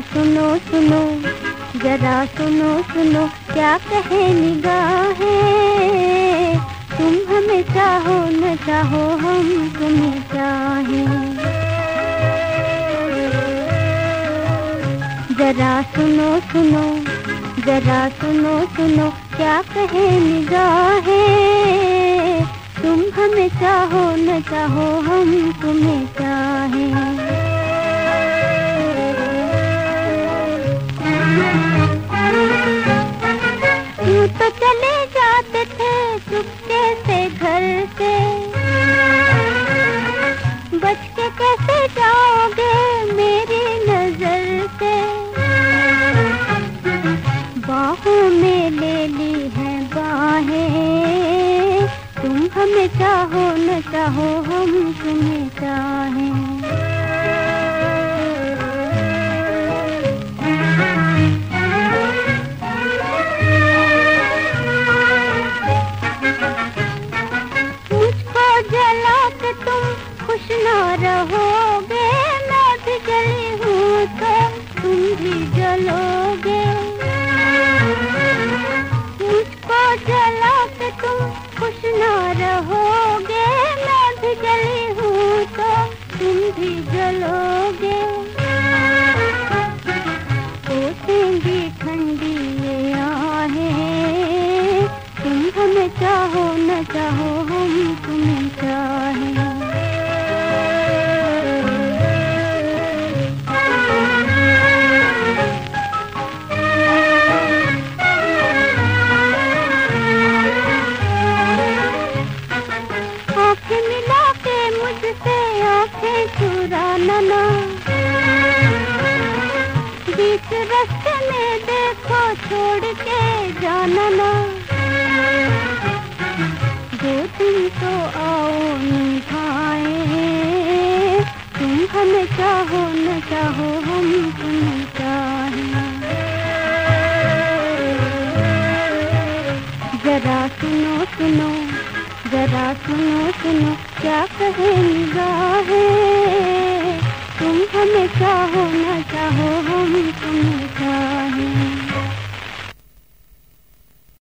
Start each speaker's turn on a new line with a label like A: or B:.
A: सुनो सुनो, जरा सुनो सुनो, क्या कहे निगाहें? तुम हमें चाहो, न चाहो, हम तुम्हें चाहें। जरा सुनो सुनो, जरा सुनो सुनो, क्या कहे निगाहें? तुम हमें चाहो, न चाहो, हम तुम्हें चाहें। हमें चाहो न चाहो हम तुम्हें चाहें। न रहोगे मैं भी जली हूँ तो तुम भी जलोगे। हमें चाहो, न चाहो, हम तुम्हें चाहें चुराना ना बीच रास्ते में देखो, छोड़ के जाना ना तो आओ निभाए तुम हमें चाहो, न चाहो, हम तुम चाहे जरा सुनो सुनो, जरा सुनो सुनो, क्या कहे निगाहें। तुम हमें चाहो, न चाहें